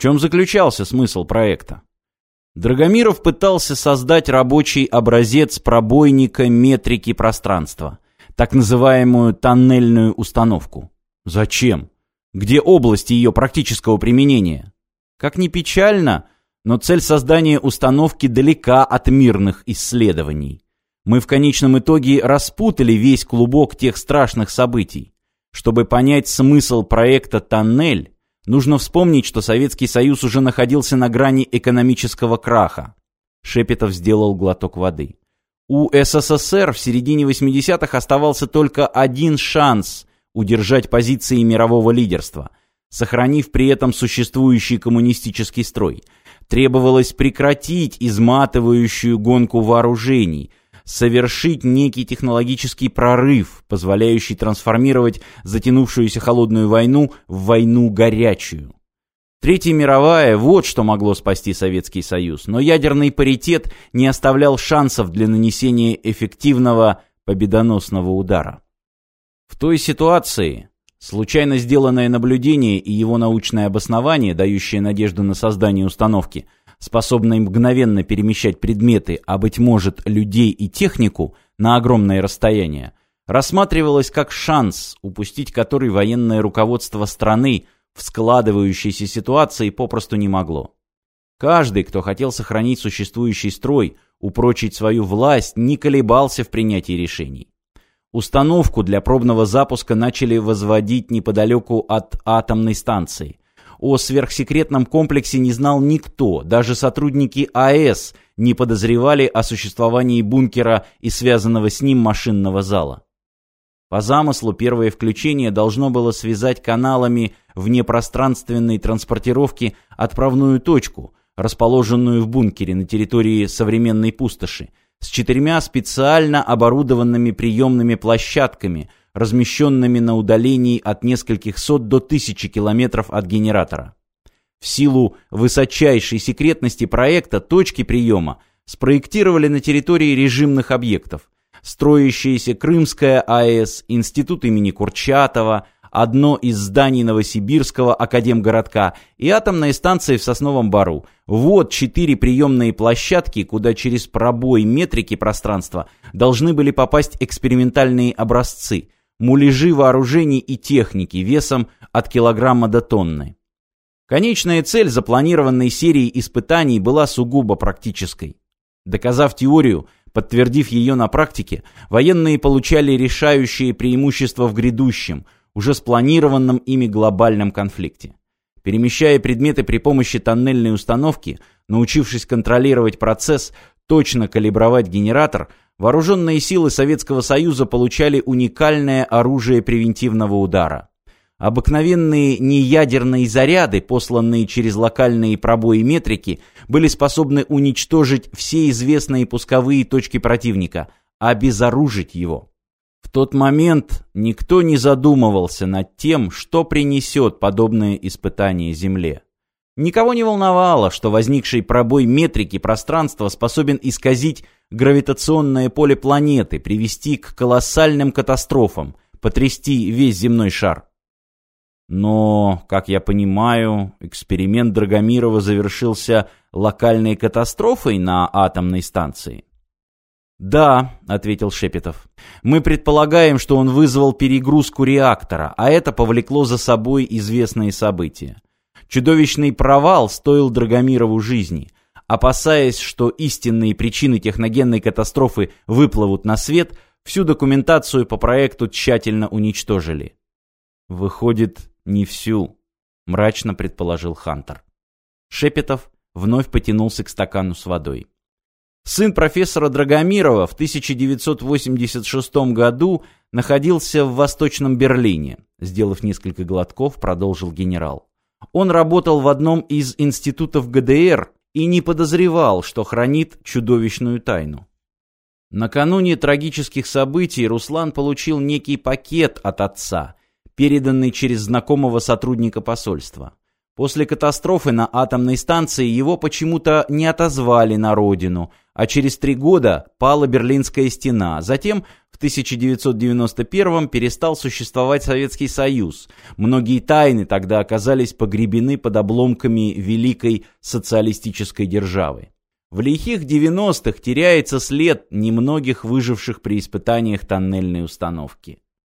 чем заключался смысл проекта? Драгомиров пытался создать рабочий образец пробойника метрики пространства, так называемую тоннельную установку. Зачем? Где области ее практического применения? Как ни печально, но цель создания установки далека от мирных исследований. Мы в конечном итоге распутали весь клубок тех страшных событий. Чтобы понять смысл проекта «Тоннель», нужно вспомнить, что Советский Союз уже находился на грани экономического краха. Шепетов сделал глоток воды. У СССР в середине 80-х оставался только один шанс удержать позиции мирового лидерства, сохранив при этом существующий коммунистический строй. Требовалось прекратить изматывающую гонку вооружений, совершить некий технологический прорыв, позволяющий трансформировать затянувшуюся холодную войну в войну горячую. Третья мировая – вот что могло спасти Советский Союз, но ядерный паритет не оставлял шансов для нанесения эффективного победоносного удара. В той ситуации случайно сделанное наблюдение и его научное обоснование, дающее надежду на создание установки – способной мгновенно перемещать предметы, а быть может людей и технику на огромное расстояние, рассматривалось как шанс, упустить который военное руководство страны в складывающейся ситуации попросту не могло. Каждый, кто хотел сохранить существующий строй, упрочить свою власть, не колебался в принятии решений. Установку для пробного запуска начали возводить неподалеку от атомной станции. О сверхсекретном комплексе не знал никто, даже сотрудники АЭС не подозревали о существовании бункера и связанного с ним машинного зала. По замыслу первое включение должно было связать каналами внепространственной транспортировки отправную точку, расположенную в бункере на территории современной пустоши, с четырьмя специально оборудованными приемными площадками – размещенными на удалении от нескольких сот до тысячи километров от генератора. В силу высочайшей секретности проекта точки приема спроектировали на территории режимных объектов. Строящаяся Крымская АЭС, Институт имени Курчатова, одно из зданий Новосибирского академгородка и атомная станция в Сосновом Бару. Вот четыре приемные площадки, куда через пробой метрики пространства должны были попасть экспериментальные образцы – муляжи вооружений и техники весом от килограмма до тонны. Конечная цель запланированной серии испытаний была сугубо практической. Доказав теорию, подтвердив ее на практике, военные получали решающие преимущества в грядущем, уже спланированном ими глобальном конфликте. Перемещая предметы при помощи тоннельной установки, научившись контролировать процесс, точно калибровать генератор, Вооруженные силы Советского Союза получали уникальное оружие превентивного удара. Обыкновенные неядерные заряды, посланные через локальные пробои метрики, были способны уничтожить все известные пусковые точки противника, обезоружить его. В тот момент никто не задумывался над тем, что принесет подобное испытание Земле. Никого не волновало, что возникший пробой метрики пространства способен исказить гравитационное поле планеты, привести к колоссальным катастрофам, потрясти весь земной шар. Но, как я понимаю, эксперимент Драгомирова завершился локальной катастрофой на атомной станции. «Да», — ответил Шепетов. «Мы предполагаем, что он вызвал перегрузку реактора, а это повлекло за собой известные события. Чудовищный провал стоил Драгомирову жизни. Опасаясь, что истинные причины техногенной катастрофы выплывут на свет, всю документацию по проекту тщательно уничтожили. «Выходит, не всю», — мрачно предположил Хантер. Шепетов вновь потянулся к стакану с водой. Сын профессора Драгомирова в 1986 году находился в Восточном Берлине. Сделав несколько глотков, продолжил генерал. Он работал в одном из институтов ГДР и не подозревал, что хранит чудовищную тайну. Накануне трагических событий Руслан получил некий пакет от отца, переданный через знакомого сотрудника посольства. После катастрофы на атомной станции его почему-то не отозвали на родину, а через три года пала Берлинская стена. Затем в 1991 перестал существовать Советский Союз. Многие тайны тогда оказались погребены под обломками великой социалистической державы. В лихих 90-х теряется след немногих выживших при испытаниях тоннельной установки.